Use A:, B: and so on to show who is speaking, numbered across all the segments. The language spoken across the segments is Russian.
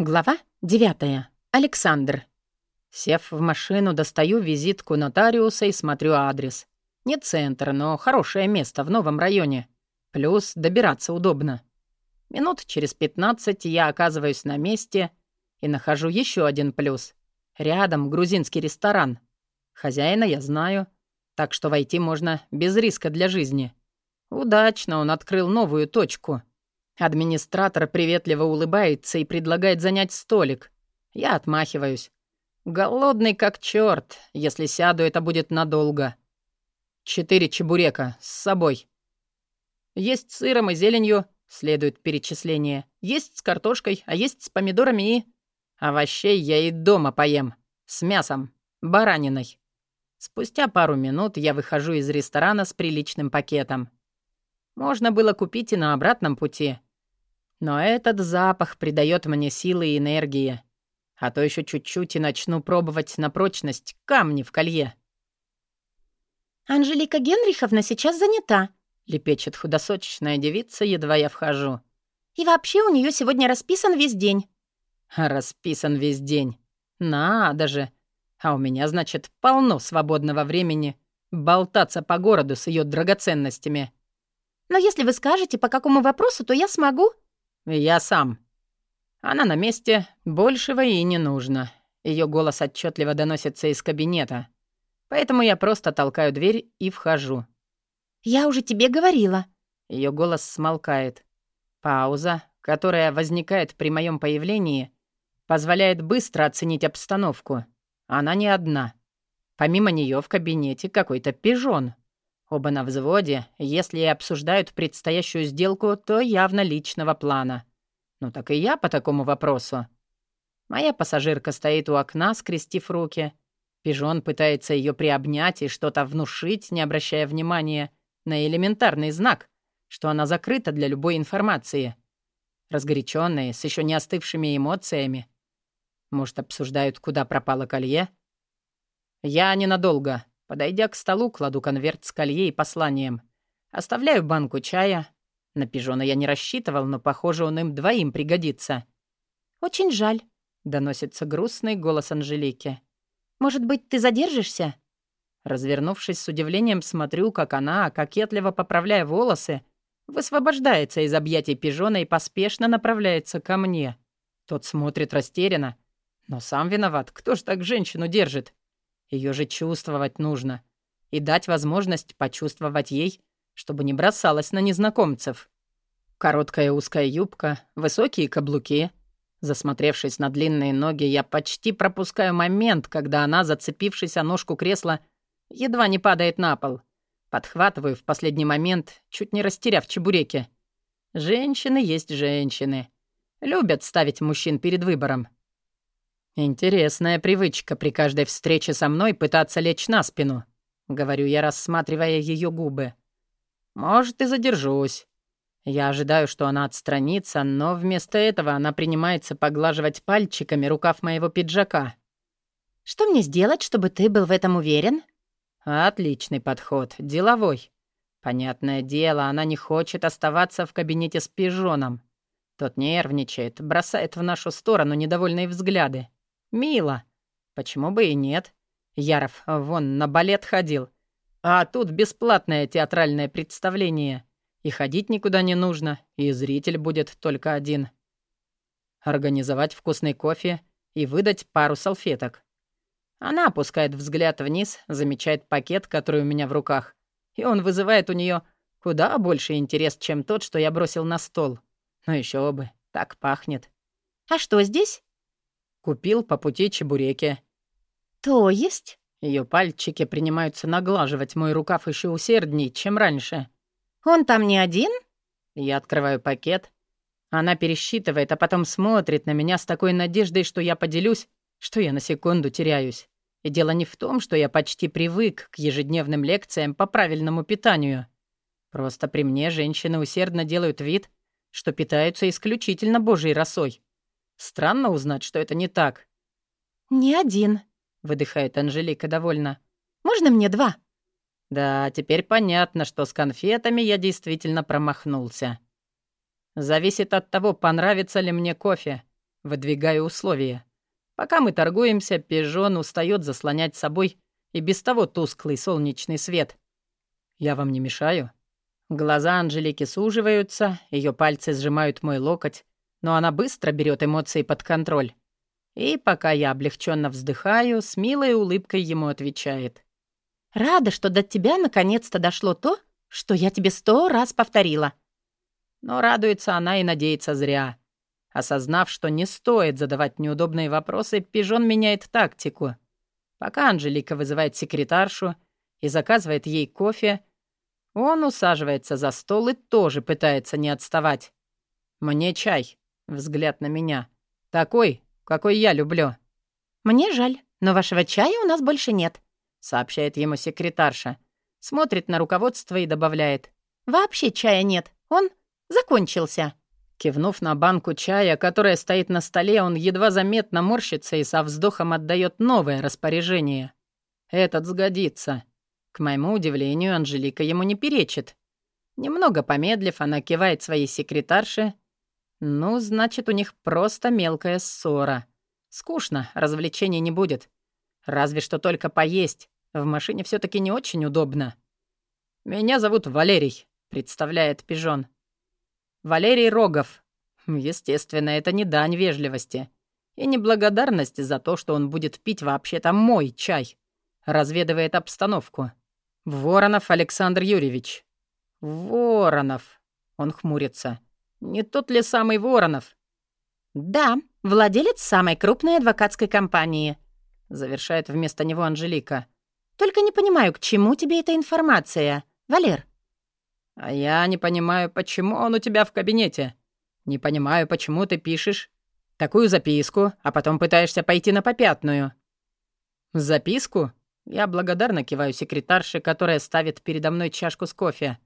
A: Глава 9. Александр. Сев в машину, достаю визитку нотариуса и смотрю адрес. Не центр, но хорошее место в новом районе. Плюс добираться удобно. Минут через 15 я оказываюсь на месте и нахожу еще один плюс. Рядом грузинский ресторан. Хозяина я знаю, так что войти можно без риска для жизни. Удачно он открыл новую точку — Администратор приветливо улыбается и предлагает занять столик. Я отмахиваюсь. Голодный как черт. Если сяду, это будет надолго. Четыре чебурека с собой. Есть с сыром и зеленью, следует перечисление. Есть с картошкой, а есть с помидорами и... Овощей я и дома поем. С мясом. Бараниной. Спустя пару минут я выхожу из ресторана с приличным пакетом. Можно было купить и на обратном пути. Но этот запах придает мне силы и энергии. А то еще чуть-чуть и начну пробовать на прочность камни в колье.
B: «Анжелика Генриховна сейчас занята», —
A: лепечет худосочечная девица, едва я вхожу.
B: «И вообще у нее сегодня расписан весь день».
A: «Расписан весь день. Надо же. А у меня, значит, полно свободного времени болтаться по городу с ее драгоценностями».
B: «Но если вы скажете, по какому вопросу, то я смогу»,
A: «Я сам». Она на месте, большего и не нужно. Ее голос отчетливо доносится из кабинета. Поэтому я просто толкаю дверь и вхожу.
B: «Я уже тебе говорила».
A: Ее голос смолкает. Пауза, которая возникает при моем появлении, позволяет быстро оценить обстановку. Она не одна. Помимо нее в кабинете какой-то пижон. Оба на взводе, если и обсуждают предстоящую сделку, то явно личного плана. Ну так и я по такому вопросу. Моя пассажирка стоит у окна, скрестив руки. Пижон пытается ее приобнять и что-то внушить, не обращая внимания на элементарный знак, что она закрыта для любой информации. Разгоряченные, с еще не остывшими эмоциями. Может, обсуждают, куда пропало колье? Я ненадолго. Подойдя к столу, кладу конверт с колье и посланием. Оставляю банку чая. На пижона я не рассчитывал, но, похоже, он им двоим пригодится.
B: «Очень жаль», —
A: доносится грустный голос Анжелики.
B: «Может быть, ты задержишься?»
A: Развернувшись с удивлением, смотрю, как она, кокетливо поправляя волосы, высвобождается из объятий пижона и поспешно направляется ко мне. Тот смотрит растерянно. Но сам виноват. Кто ж так женщину держит? Ее же чувствовать нужно. И дать возможность почувствовать ей, чтобы не бросалась на незнакомцев. Короткая узкая юбка, высокие каблуки. Засмотревшись на длинные ноги, я почти пропускаю момент, когда она, зацепившись о ножку кресла, едва не падает на пол. Подхватываю в последний момент, чуть не растеряв чебуреки. Женщины есть женщины. Любят ставить мужчин перед выбором. «Интересная привычка при каждой встрече со мной пытаться лечь на спину», — говорю я, рассматривая ее губы. «Может, и задержусь. Я ожидаю, что она отстранится, но вместо этого она принимается поглаживать пальчиками рукав моего пиджака.
B: «Что мне сделать, чтобы ты был в этом уверен?»
A: «Отличный подход, деловой. Понятное дело, она не хочет оставаться в кабинете с пижоном. Тот нервничает, бросает в нашу сторону недовольные взгляды. Мило. Почему бы и нет? Яров вон на балет ходил. А тут бесплатное театральное представление. И ходить никуда не нужно, и зритель будет только один. Организовать вкусный кофе и выдать пару салфеток. Она опускает взгляд вниз, замечает пакет, который у меня в руках, и он вызывает у нее куда больше интерес, чем тот, что я бросил на стол. Но еще бы, так пахнет.
B: «А что здесь?»
A: Купил по пути чебуреки».
B: «То есть?»
A: Ее пальчики принимаются наглаживать мой рукав еще усердней, чем раньше.
B: «Он там не один?»
A: Я открываю пакет. Она пересчитывает, а потом смотрит на меня с такой надеждой, что я поделюсь, что я на секунду теряюсь. И дело не в том, что я почти привык к ежедневным лекциям по правильному питанию. Просто при мне женщины усердно делают вид, что питаются исключительно божьей росой. Странно узнать, что это не так.
B: «Не один», —
A: выдыхает Анжелика довольно.
B: «Можно мне два?»
A: Да, теперь понятно, что с конфетами я действительно промахнулся. Зависит от того, понравится ли мне кофе. выдвигаю условия. Пока мы торгуемся, пижон устает заслонять собой и без того тусклый солнечный свет. Я вам не мешаю? Глаза Анжелики суживаются, ее пальцы сжимают мой локоть, но она быстро берет эмоции под контроль. И пока я облегченно вздыхаю, с милой улыбкой ему отвечает.
B: «Рада, что до тебя наконец-то дошло то, что я тебе сто раз повторила».
A: Но радуется она и надеется зря. Осознав, что не стоит задавать неудобные вопросы, пижон меняет тактику. Пока Анжелика вызывает секретаршу и заказывает ей кофе, он усаживается за стол и тоже пытается не отставать. «Мне чай», — взгляд на меня. «Такой, какой я люблю».
B: «Мне жаль, но вашего чая у нас больше нет», —
A: сообщает ему секретарша. Смотрит на руководство и добавляет.
B: «Вообще чая нет, он закончился».
A: Кивнув на банку чая, которая стоит на столе, он едва заметно морщится и со вздохом отдает новое распоряжение. «Этот сгодится». К моему удивлению, Анжелика ему не перечит. Немного помедлив, она кивает своей секретарше. Ну, значит, у них просто мелкая ссора. Скучно, развлечений не будет. Разве что только поесть. В машине все таки не очень удобно. «Меня зовут Валерий», — представляет Пижон. Валерий Рогов. Естественно, это не дань вежливости. И не благодарность за то, что он будет пить вообще-то мой чай. Разведывает обстановку. Воронов Александр Юрьевич. Воронов. Он хмурится. Не тот ли самый Воронов?
B: Да, владелец самой крупной адвокатской компании.
A: Завершает вместо него Анжелика.
B: Только не понимаю, к чему тебе эта информация, Валер?
A: «А я не понимаю, почему он у тебя в кабинете. Не понимаю, почему ты пишешь такую записку, а потом пытаешься пойти на попятную». «Записку?» Я благодарно киваю секретарше, которая ставит передо мной чашку с кофе.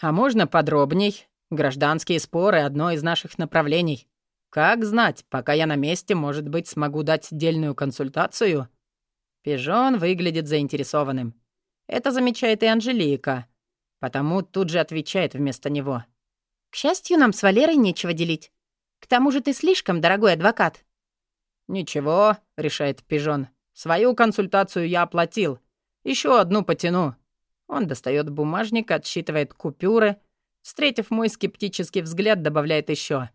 A: «А можно подробней? Гражданские споры — одно из наших направлений. Как знать, пока я на месте, может быть, смогу дать дельную консультацию?» Пижон выглядит заинтересованным. Это замечает и Анжелика — Потому тут же отвечает вместо него.
B: «К счастью, нам с Валерой нечего делить. К тому же ты слишком дорогой адвокат».
A: «Ничего», — решает Пижон. «Свою консультацию я оплатил. Еще одну потяну». Он достает бумажник, отсчитывает купюры. Встретив мой скептический взгляд, добавляет еще.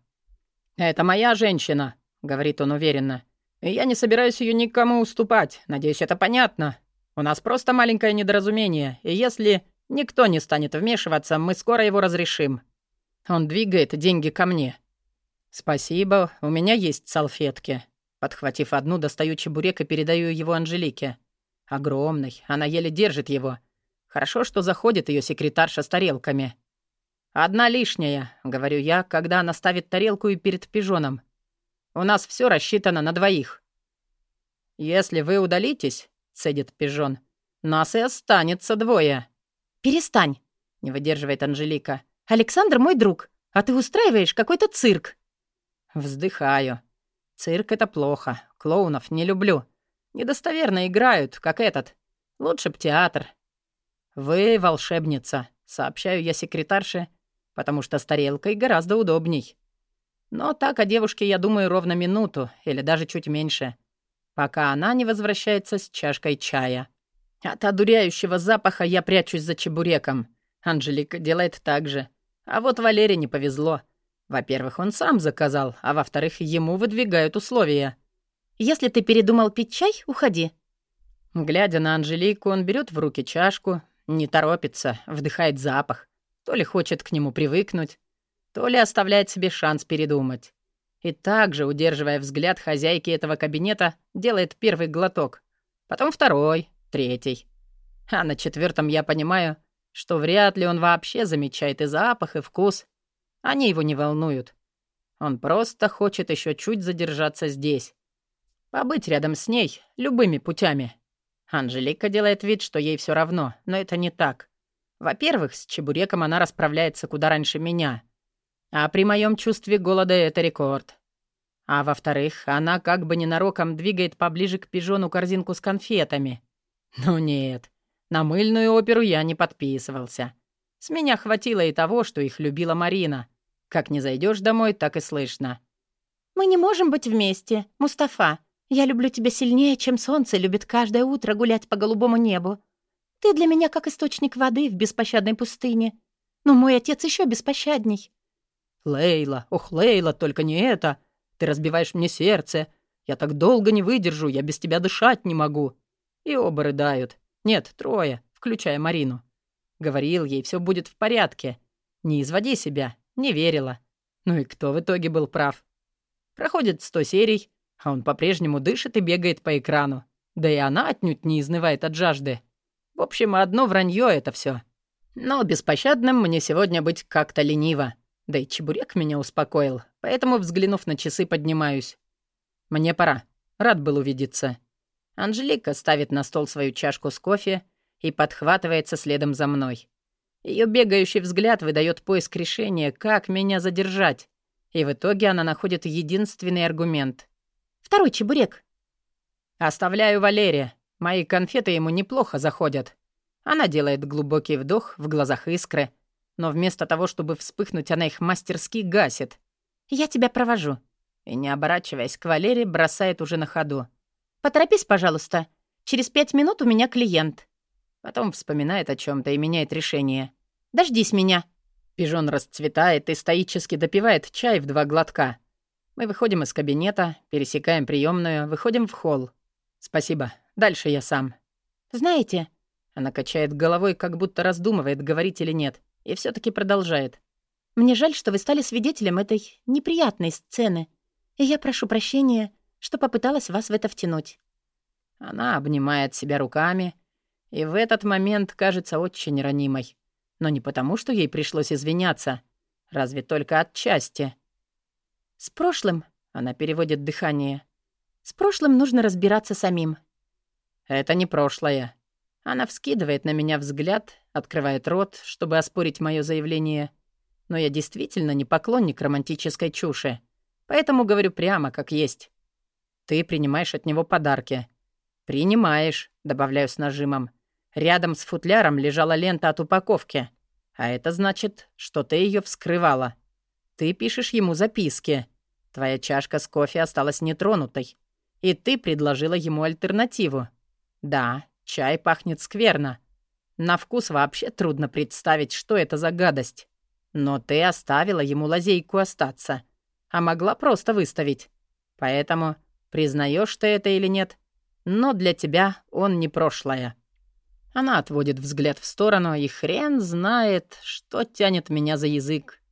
A: «Это моя женщина», — говорит он уверенно. «И я не собираюсь ее никому уступать. Надеюсь, это понятно. У нас просто маленькое недоразумение, и если Никто не станет вмешиваться, мы скоро его разрешим. Он двигает деньги ко мне. Спасибо, у меня есть салфетки. Подхватив одну, достаю чебурек и передаю его Анжелике. Огромный, она еле держит его. Хорошо, что заходит ее секретарша с тарелками. «Одна лишняя», — говорю я, когда она ставит тарелку и перед пижоном. «У нас все рассчитано на двоих». «Если вы удалитесь», — цедит пижон, — «нас и останется двое».
B: «Перестань!» — не выдерживает Анжелика. «Александр мой друг, а ты устраиваешь какой-то цирк!»
A: Вздыхаю. Цирк — это плохо. Клоунов не люблю. Недостоверно играют, как этот. Лучше б театр. «Вы волшебница», — сообщаю я секретарше, потому что с тарелкой гораздо удобней. Но так о девушке я думаю ровно минуту, или даже чуть меньше, пока она не возвращается с чашкой чая. От одуряющего запаха я прячусь за чебуреком. Анжелика делает так же. А вот Валере не повезло. Во-первых, он сам заказал, а во-вторых, ему выдвигают условия.
B: «Если ты передумал пить чай, уходи».
A: Глядя на Анжелику, он берет в руки чашку, не торопится, вдыхает запах. То ли хочет к нему привыкнуть, то ли оставляет себе шанс передумать. И также, удерживая взгляд хозяйки этого кабинета, делает первый глоток. Потом второй, третий. А на четвертом я понимаю, что вряд ли он вообще замечает и запах, и вкус. Они его не волнуют. Он просто хочет еще чуть задержаться здесь. Побыть рядом с ней любыми путями. Анжелика делает вид, что ей все равно, но это не так. Во-первых, с чебуреком она расправляется куда раньше меня. А при моем чувстве голода это рекорд. А во-вторых, она как бы ненароком двигает поближе к пижону корзинку с конфетами. Ну нет, на мыльную оперу я не подписывался. С меня хватило и того, что их любила Марина. Как не зайдешь домой, так и слышно.
B: «Мы не можем быть вместе, Мустафа. Я люблю тебя сильнее, чем солнце любит каждое утро гулять по голубому небу. Ты для меня как источник воды в беспощадной пустыне. Но мой отец еще беспощадней».
A: «Лейла, ох, Лейла, только не это. Ты разбиваешь мне сердце. Я так долго не выдержу, я без тебя дышать не могу». И оба рыдают. Нет, трое, включая Марину. Говорил ей, все будет в порядке. Не изводи себя, не верила. Ну и кто в итоге был прав? Проходит сто серий, а он по-прежнему дышит и бегает по экрану. Да и она отнюдь не изнывает от жажды. В общем, одно вранье это все. Но беспощадным мне сегодня быть как-то лениво. Да и чебурек меня успокоил, поэтому, взглянув на часы, поднимаюсь. Мне пора. Рад был увидеться. Анжелика ставит на стол свою чашку с кофе и подхватывается следом за мной. Ее бегающий взгляд выдает поиск решения, как меня задержать. И в итоге она находит единственный аргумент.
B: «Второй чебурек».
A: «Оставляю Валерия. Мои конфеты ему неплохо заходят». Она делает глубокий вдох, в глазах искры. Но вместо того, чтобы вспыхнуть, она их мастерски гасит.
B: «Я тебя провожу».
A: И, не оборачиваясь к Валере, бросает уже на ходу.
B: «Поторопись, пожалуйста. Через пять минут у меня клиент».
A: Потом вспоминает о чем то и меняет решение.
B: «Дождись меня».
A: Пижон расцветает и стоически допивает чай в два глотка. Мы выходим из кабинета, пересекаем приемную, выходим в холл. «Спасибо. Дальше я сам».
B: «Знаете...»
A: Она качает головой, как будто раздумывает, говорить или нет, и все таки продолжает.
B: «Мне жаль, что вы стали свидетелем этой неприятной сцены, и я прошу прощения, что попыталась вас в это втянуть».
A: Она обнимает себя руками и в этот момент кажется очень ранимой. Но не потому, что ей пришлось извиняться, разве только отчасти.
B: «С прошлым», — она переводит дыхание, — «с прошлым нужно разбираться самим».
A: «Это не прошлое». Она вскидывает на меня взгляд, открывает рот, чтобы оспорить мое заявление. Но я действительно не поклонник романтической чуши. Поэтому говорю прямо, как есть. Ты принимаешь от него подарки. «Принимаешь», — добавляю с нажимом. Рядом с футляром лежала лента от упаковки. А это значит, что ты ее вскрывала. Ты пишешь ему записки. Твоя чашка с кофе осталась нетронутой. И ты предложила ему альтернативу. Да, чай пахнет скверно. На вкус вообще трудно представить, что это за гадость. Но ты оставила ему лазейку остаться. А могла просто выставить. Поэтому, признаешь ты это или нет, но для тебя он не прошлое. Она отводит взгляд в сторону, и хрен знает, что тянет меня за язык.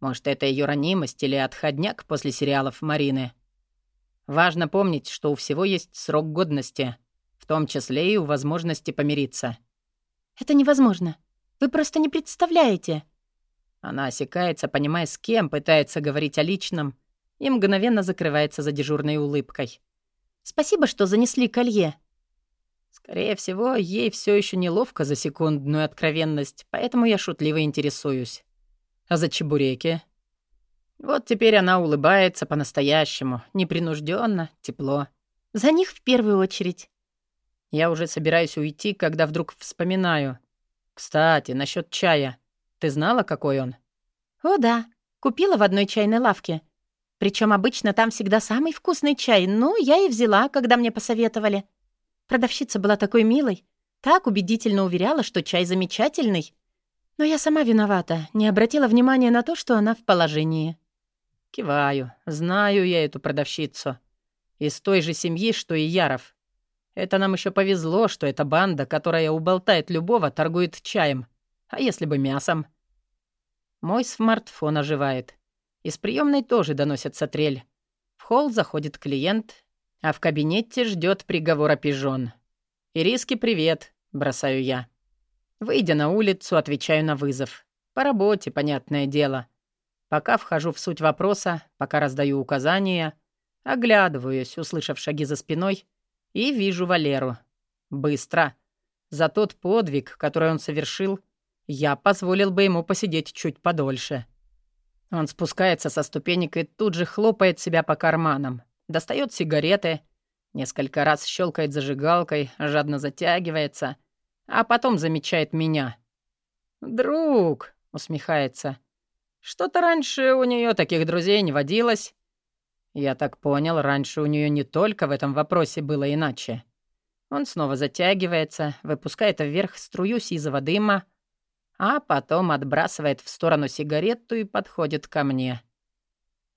A: Может, это ее ранимость или отходняк после сериалов Марины. Важно помнить, что у всего есть срок годности, в том числе и у возможности помириться.
B: «Это невозможно. Вы просто не представляете».
A: Она осекается, понимая, с кем пытается говорить о личном, и мгновенно закрывается за дежурной улыбкой.
B: «Спасибо, что занесли колье».
A: Скорее всего, ей все еще неловко за секундную откровенность, поэтому я шутливо интересуюсь. А за чебуреки? Вот теперь она улыбается по-настоящему, непринужденно, тепло.
B: За них в первую очередь.
A: Я уже собираюсь уйти, когда вдруг вспоминаю. Кстати, насчет чая. Ты знала, какой он?
B: О, да. Купила в одной чайной лавке. Причем обычно там всегда самый вкусный чай. Ну, я и взяла, когда мне посоветовали. Продавщица была такой милой, так убедительно уверяла, что чай замечательный. Но я сама виновата, не обратила внимания на то, что она в положении.
A: Киваю. Знаю я эту продавщицу. Из той же семьи, что и Яров. Это нам еще повезло, что эта банда, которая уболтает любого, торгует чаем. А если бы мясом? Мой смартфон оживает. Из приемной тоже доносится трель. В холл заходит клиент, а в кабинете ждет приговора пижон. «Ириски, привет», — бросаю я. Выйдя на улицу, отвечаю на вызов. По работе, понятное дело. Пока вхожу в суть вопроса, пока раздаю указания, оглядываюсь, услышав шаги за спиной, и вижу Валеру. Быстро. За тот подвиг, который он совершил, я позволил бы ему посидеть чуть подольше. Он спускается со ступенек и тут же хлопает себя по карманам достает сигареты, несколько раз щелкает зажигалкой, жадно затягивается, а потом замечает меня. «Друг», — усмехается, — «что-то раньше у нее таких друзей не водилось». Я так понял, раньше у нее не только в этом вопросе было иначе. Он снова затягивается, выпускает вверх струю сизого дыма, а потом отбрасывает в сторону сигарету и подходит ко мне.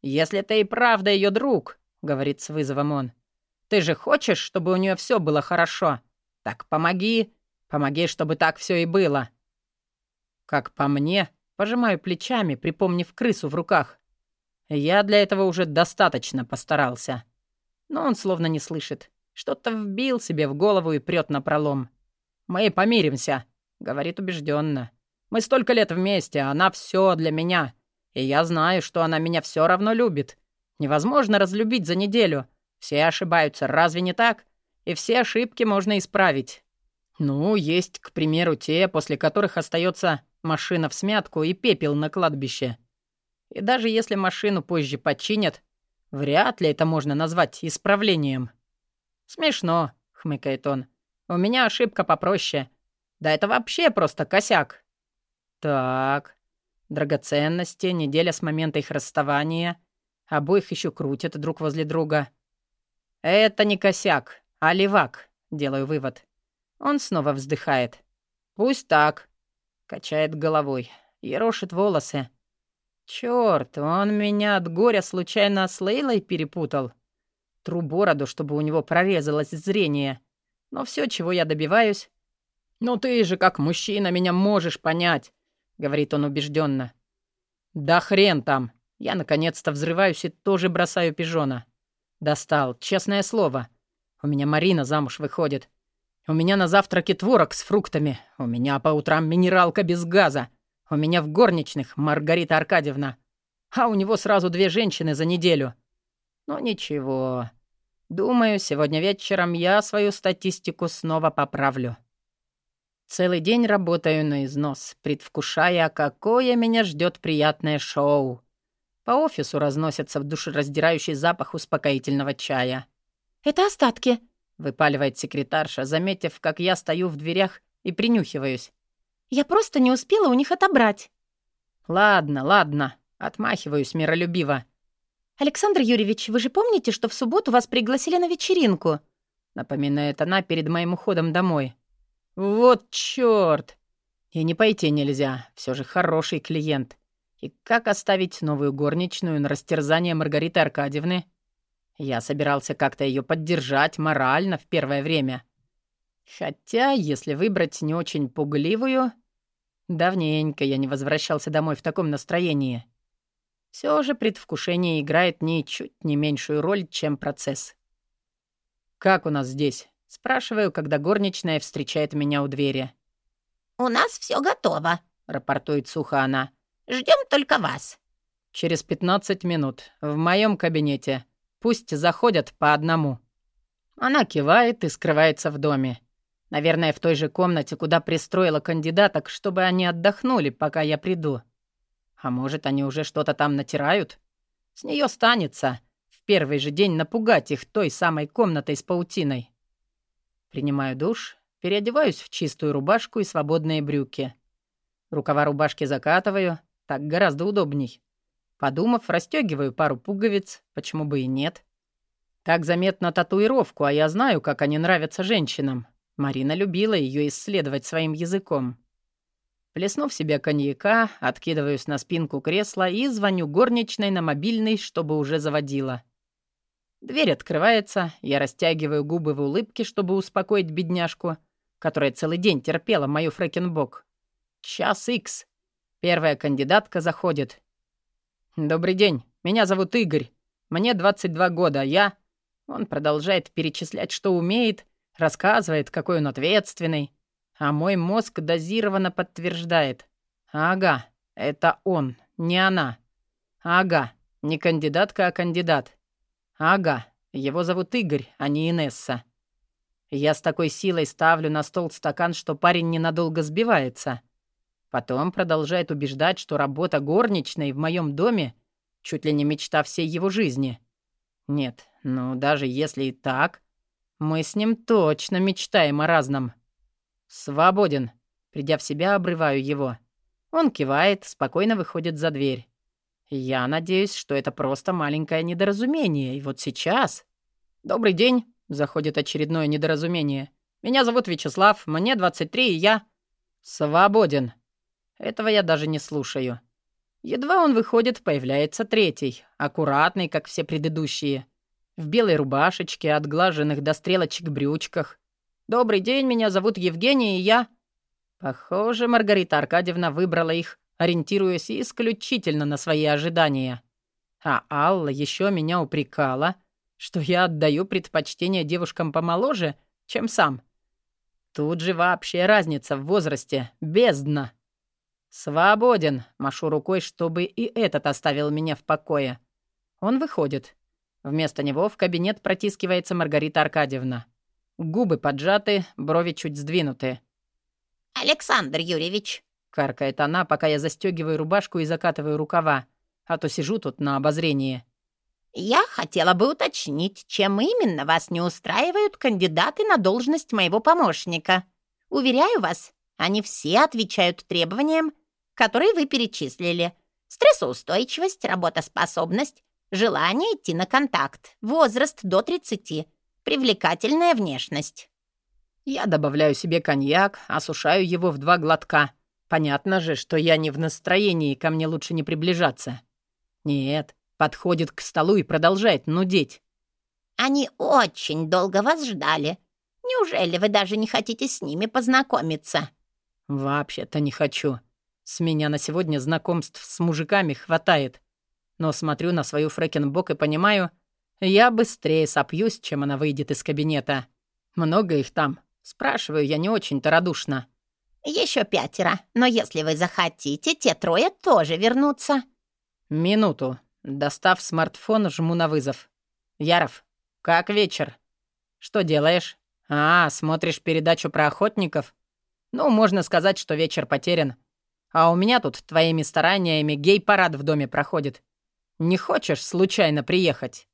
A: «Если ты и правда ее друг», — говорит с вызовом он, — «ты же хочешь, чтобы у нее все было хорошо? Так помоги, помоги, чтобы так все и было». Как по мне, пожимаю плечами, припомнив крысу в руках. Я для этого уже достаточно постарался. Но он словно не слышит. Что-то вбил себе в голову и прёт на пролом. «Мы помиримся», — говорит убежденно. «Мы столько лет вместе, она все для меня. И я знаю, что она меня все равно любит. Невозможно разлюбить за неделю. Все ошибаются, разве не так? И все ошибки можно исправить. Ну, есть, к примеру, те, после которых остается машина в смятку и пепел на кладбище. И даже если машину позже починят, вряд ли это можно назвать исправлением. «Смешно», — хмыкает он. «У меня ошибка попроще. Да это вообще просто косяк». «Так, драгоценности, неделя с момента их расставания. Обоих еще крутят друг возле друга. Это не косяк, а левак, делаю вывод. Он снова вздыхает. Пусть так. Качает головой, ерошит волосы. Чёрт, он меня от горя случайно с Лейлой перепутал. Тру бороду, чтобы у него прорезалось зрение. Но все, чего я добиваюсь... «Ну ты же, как мужчина, меня можешь понять», — говорит он убежденно. «Да хрен там!» Я наконец-то взрываюсь и тоже бросаю пижона. Достал, честное слово. У меня Марина замуж выходит. У меня на завтраке творог с фруктами. У меня по утрам минералка без газа. У меня в горничных Маргарита Аркадьевна. А у него сразу две женщины за неделю. Ну ничего. Думаю, сегодня вечером я свою статистику снова поправлю. Целый день работаю на износ, предвкушая, какое меня ждет приятное шоу. По офису разносится в душераздирающий запах успокоительного чая.
B: «Это остатки»,
A: Выпаливает секретарша, заметив, как я стою в дверях и принюхиваюсь.
B: «Я просто не успела у них отобрать».
A: «Ладно, ладно», — отмахиваюсь миролюбиво.
B: «Александр Юрьевич, вы же помните, что в субботу вас пригласили на вечеринку?»
A: Напоминает она перед моим уходом домой. «Вот чёрт! И не пойти нельзя, все же хороший клиент. И как оставить новую горничную на растерзание Маргариты Аркадьевны?» Я собирался как-то ее поддержать морально в первое время. Хотя, если выбрать не очень пугливую... Давненько я не возвращался домой в таком настроении. Все же предвкушение играет ничуть не меньшую роль, чем процесс. «Как у нас здесь?» — спрашиваю, когда горничная встречает меня у двери.
C: «У нас все готово», —
A: рапортует сухо она.
C: Ждем только вас».
A: «Через пятнадцать минут. В моем кабинете. Пусть заходят по одному». Она кивает и скрывается в доме. Наверное, в той же комнате, куда пристроила кандидаток, чтобы они отдохнули, пока я приду. А может, они уже что-то там натирают? С нее станется в первый же день напугать их той самой комнатой с паутиной. Принимаю душ, переодеваюсь в чистую рубашку и свободные брюки. Рукава рубашки закатываю, так гораздо удобней. Подумав, расстегиваю пару пуговиц, почему бы и нет. Так заметно татуировку, а я знаю, как они нравятся женщинам. Марина любила ее исследовать своим языком. Плеснув себе коньяка, откидываюсь на спинку кресла и звоню горничной на мобильный, чтобы уже заводила. Дверь открывается, я растягиваю губы в улыбке, чтобы успокоить бедняжку, которая целый день терпела мою фрэкенбок. Час икс. Первая кандидатка заходит. «Добрый день. Меня зовут Игорь. Мне 22 года. Я...» Он продолжает перечислять, что умеет, рассказывает, какой он ответственный. А мой мозг дозированно подтверждает. «Ага, это он, не она. Ага, не кандидатка, а кандидат. Ага, его зовут Игорь, а не Инесса. Я с такой силой ставлю на стол стакан, что парень ненадолго сбивается. Потом продолжает убеждать, что работа горничной в моем доме чуть ли не мечта всей его жизни. Нет, ну даже если и так, мы с ним точно мечтаем о разном. Свободен. Придя в себя, обрываю его. Он кивает, спокойно выходит за дверь. Я надеюсь, что это просто маленькое недоразумение, и вот сейчас... «Добрый день», — заходит очередное недоразумение. «Меня зовут Вячеслав, мне 23, и я...» «Свободен». Этого я даже не слушаю. Едва он выходит, появляется третий, аккуратный, как все предыдущие. В белой рубашечке, отглаженных до стрелочек брючках. «Добрый день, меня зовут Евгений, и я...» Похоже, Маргарита Аркадьевна выбрала их, ориентируясь исключительно на свои ожидания. А Алла еще меня упрекала, что я отдаю предпочтение девушкам помоложе, чем сам. Тут же вообще разница в возрасте, бездна. «Свободен», — машу рукой, чтобы и этот оставил меня в покое. Он выходит. Вместо него в кабинет протискивается Маргарита Аркадьевна. Губы поджаты, брови чуть сдвинуты.
C: «Александр Юрьевич», —
A: каркает она, пока я застегиваю рубашку и закатываю рукава, а то сижу тут на обозрении.
C: «Я хотела бы уточнить, чем именно вас не устраивают кандидаты на должность моего помощника. Уверяю вас, они все отвечают требованиям, которые вы перечислили. Стрессоустойчивость, работоспособность, желание идти на контакт, возраст до 30, привлекательная внешность».
A: Я добавляю себе коньяк, осушаю его в два глотка. Понятно же, что я не в настроении, ко мне лучше не приближаться. Нет, подходит к столу и продолжает нудеть.
C: «Они очень долго вас ждали. Неужели вы даже не хотите с ними познакомиться?»
A: «Вообще-то не хочу. С меня на сегодня знакомств с мужиками хватает. Но смотрю на свою фрэкенбок и понимаю, я быстрее сопьюсь, чем она выйдет из кабинета. Много их там, Спрашиваю я не очень-то радушно.
C: Еще пятеро, но если вы захотите, те трое тоже вернутся».
A: «Минуту». Достав смартфон, жму на вызов. «Яров, как вечер?» «Что делаешь?» «А, смотришь передачу про охотников?» «Ну, можно сказать, что вечер потерян. А у меня тут твоими стараниями гей-парад в доме проходит. Не хочешь случайно приехать?»